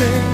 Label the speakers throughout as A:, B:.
A: Ven.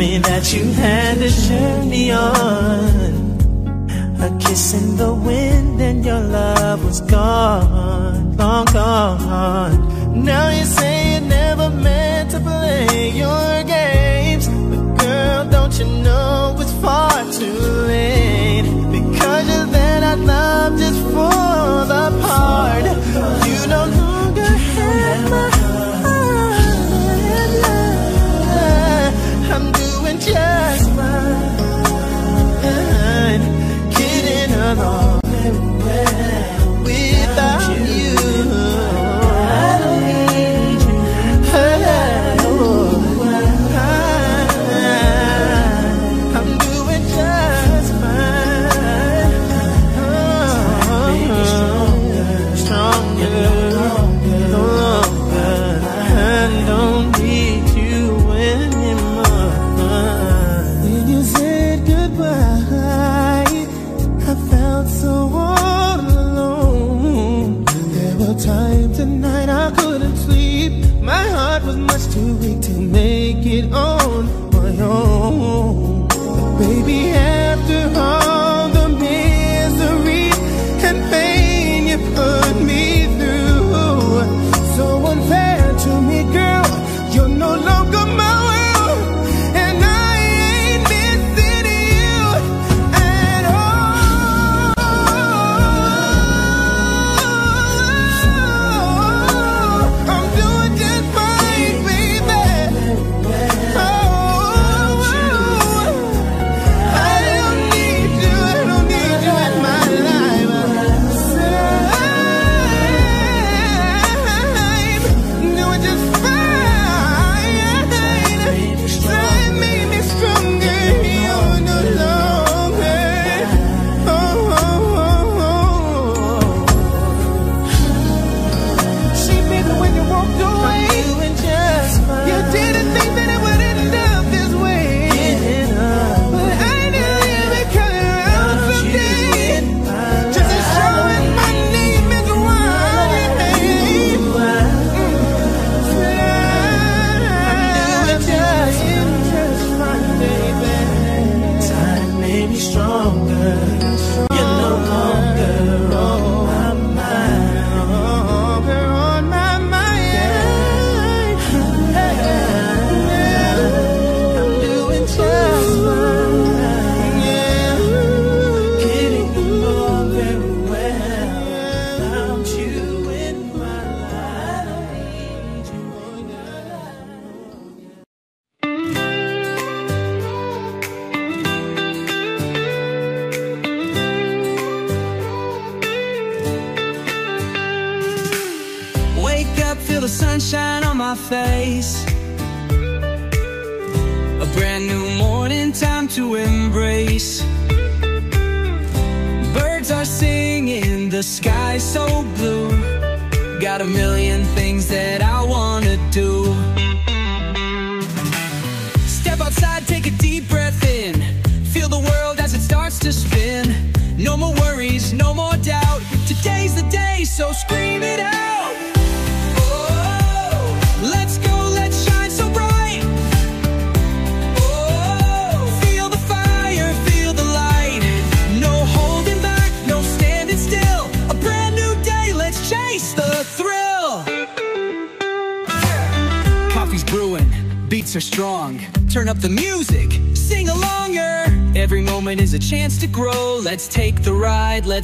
A: me that you
B: had a journey on. A kiss in the wind and your love was gone, long gone. Now you say you never meant to play your games. But girl, don't you know it's far too late? Because you then I love just the apart. You no longer have my
C: together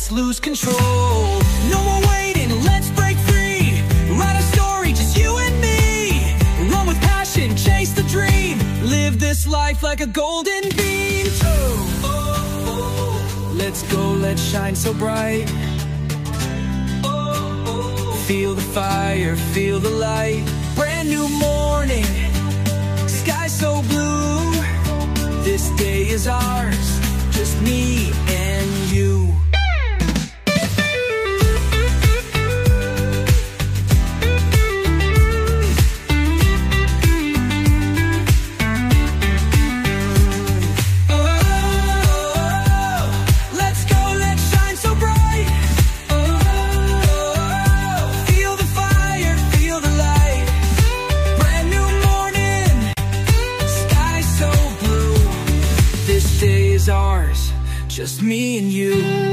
C: let's lose control. No more waiting, let's break free. Write a story, just you and me. Run with passion, chase the dream. Live this life like a golden beam. Oh, oh, oh. Let's go, let's shine so bright. Oh, oh. Feel the fire, feel the light. Brand new morning, sky so blue. This day is ours, just me
D: just me and you.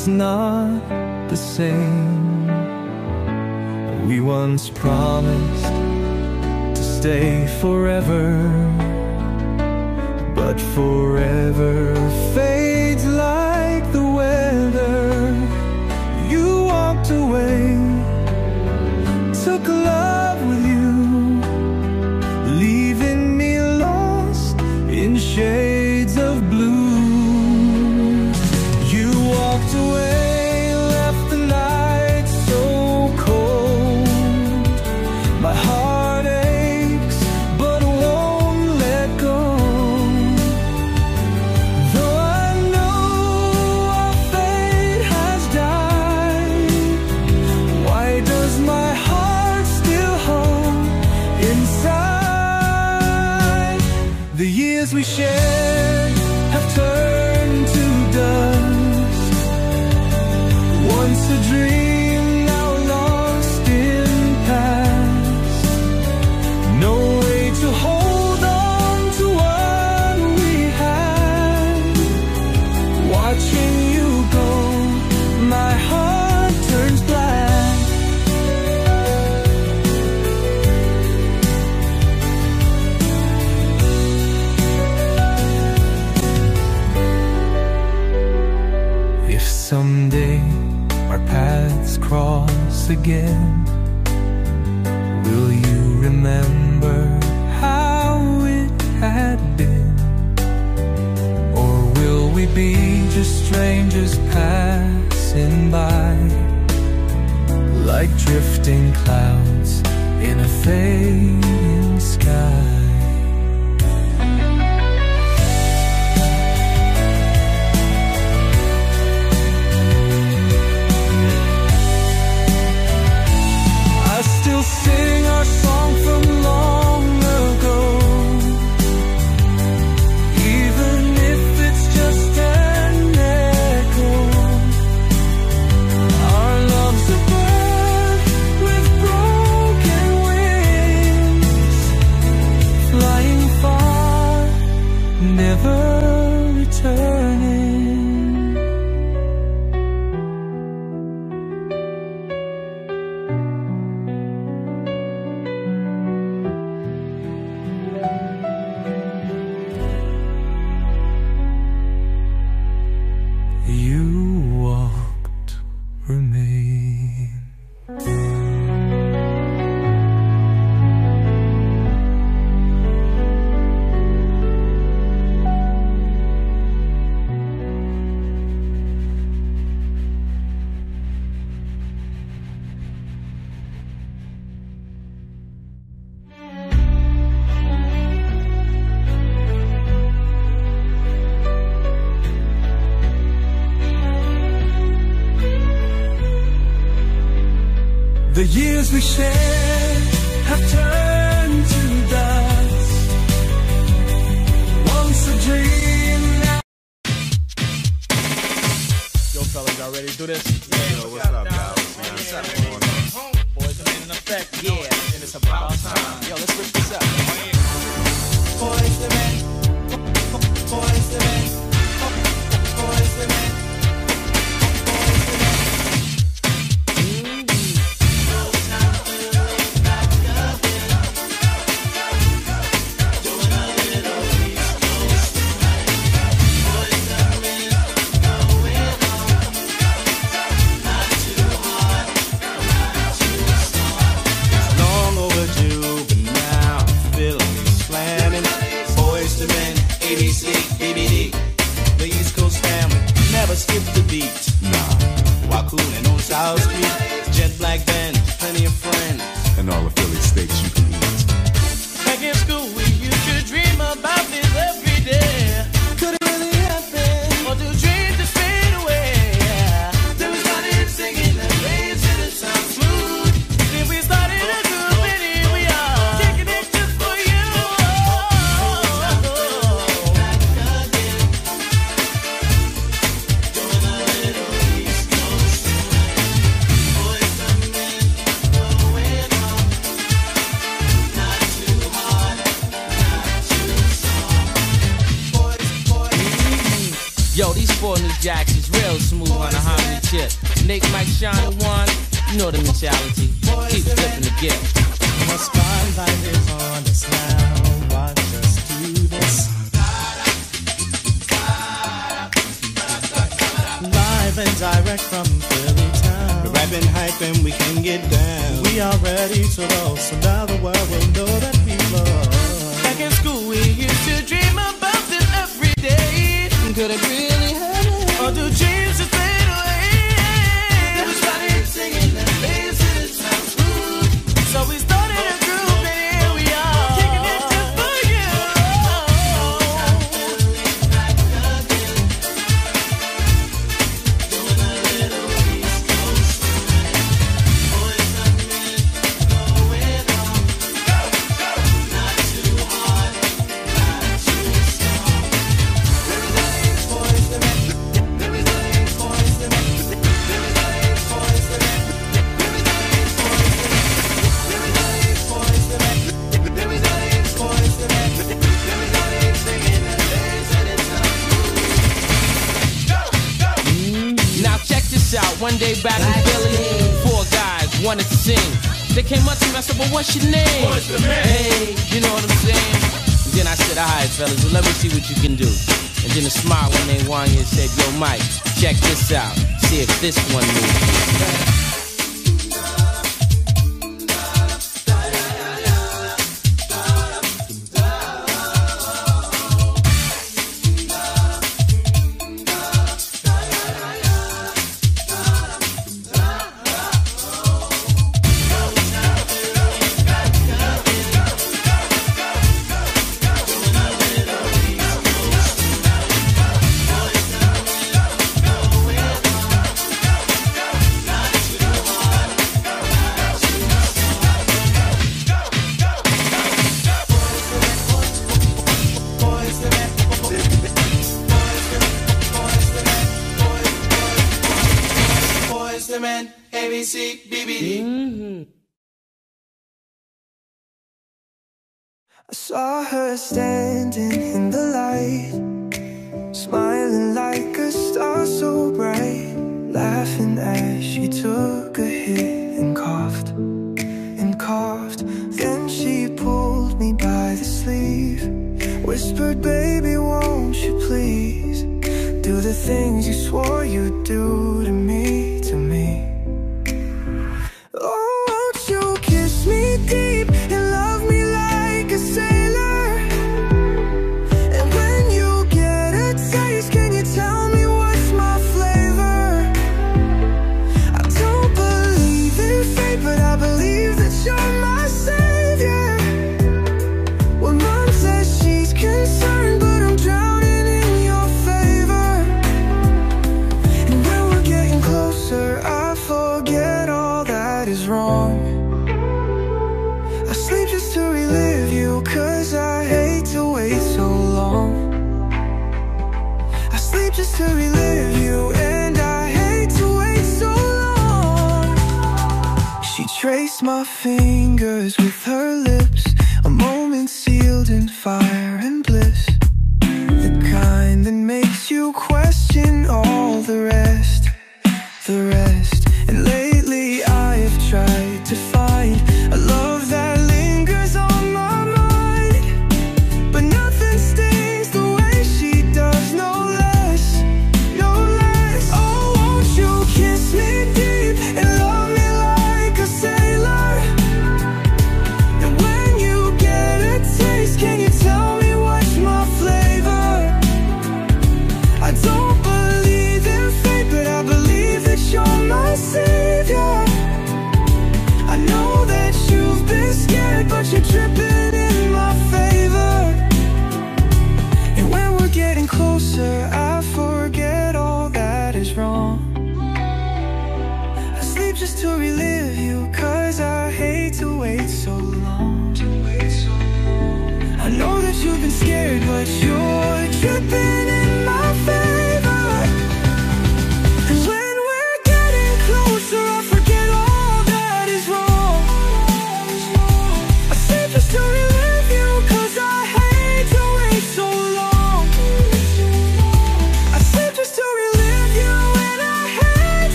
D: it's not the
C: same. We once promised to stay forever, but forever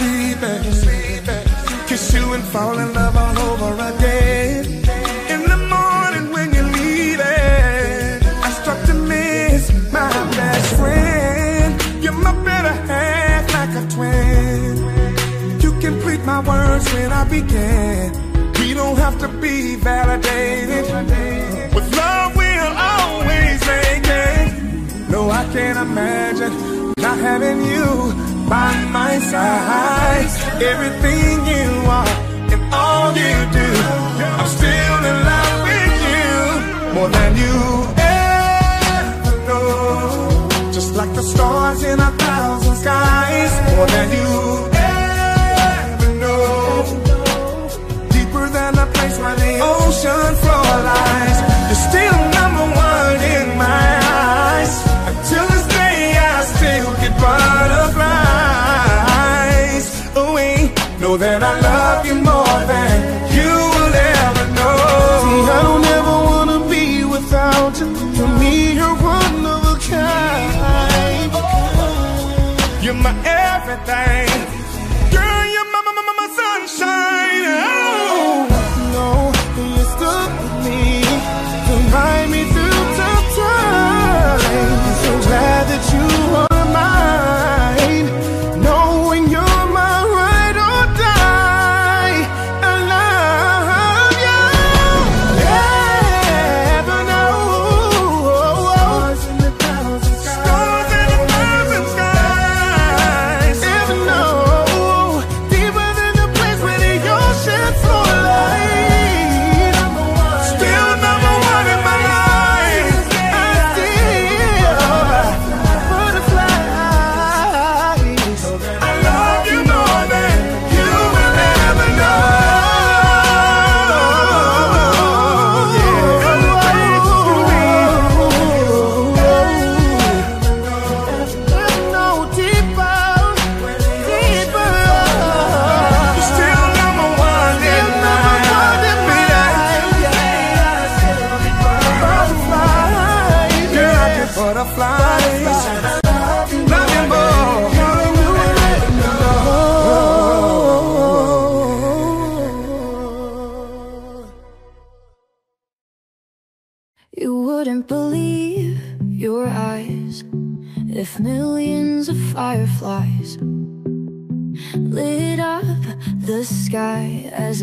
E: sleeping. Kiss you and fall in love all over again. In the morning when you're leaving, I start to miss my best friend. You're my better half, like a twin. You complete my words when I begin. We don't have to be validated. With love, we'll always make it. No, I can't imagine not having you by my side. Everything you are and all you do, I'm still in love with you more than you ever know. Just like the stars in a thousand skies, more than you ever know. Deeper than the place where the ocean floor lies, you're still. my everything.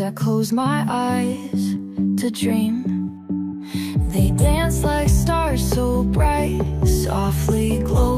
E: I
F: close my eyes to dream. They dance like stars so bright Softly
G: glow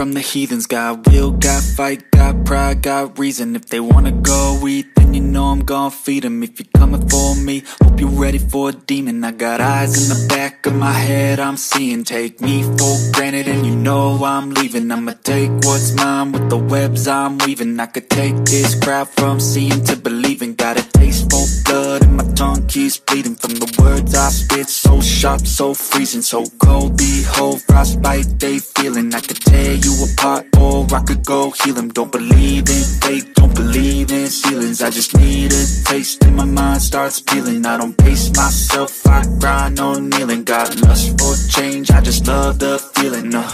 G: from the
H: heathens. Got will, got fight, got pride, got reason. If they wanna go eat, then you know I'm gon' feed them If you're coming for me, hope you're ready for a demon. I got eyes in the back of my head, I'm seeing. Take me for granted and you know I'm leaving. I'ma take what's mine with the webs I'm weaving. I could take this crowd from seeing to believing keeps bleeding from the words I spit. So sharp, so freezing, so cold. Behold, frostbite they feeling. I could tear you apart, or I could go heal 'em. Don't believe in fate, don't believe in ceilings. I just need a taste, and my mind starts peeling. I don't pace myself, I grind on kneeling. Got lust for change, I just love the feeling. Uh.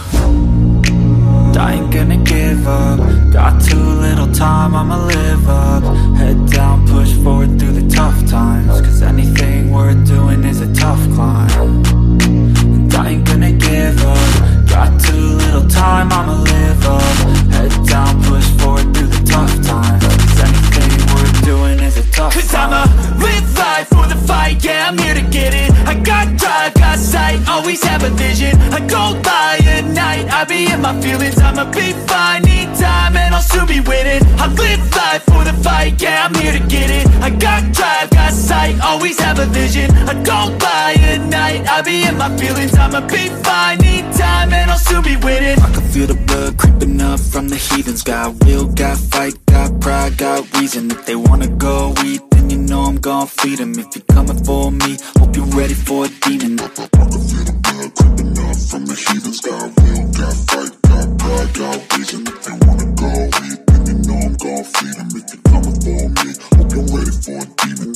H: I ain't gonna give up Got too little time, I'ma live up Head down, push forward through the tough times Worth doing is a tough climb. And I ain't gonna give up. Got too little time, I'ma live up. Head down, push forward through the tough times. Cause anything worth doing is a tough
I: Cause
H: climb.
I: I'ma live life for the fight, yeah, I'm here to get it. I got drive, got always have a vision. I go by at night, I be in my feelings. I'ma be fine, need time, and I'll soon be winning. I live life for the fight, yeah, I'm here to get it. I got drive, got sight, always have a vision. I go by at night, I be in my feelings. I'ma be fine, need time, and I'll soon be winning.
H: I can feel the blood creeping up from the heathens. Got will, got fight, got pride, got reason. If they wanna go eat, know I'm gon' feed 'em If you're coming for me, hope you're ready for a demon
A: I feel the blood creeping up from the heathens. Got will, got fight, got pride, got reason. If they wanna go eat, then you know I'm gon' feed 'em. If you're coming for me, hope you're ready for a demon.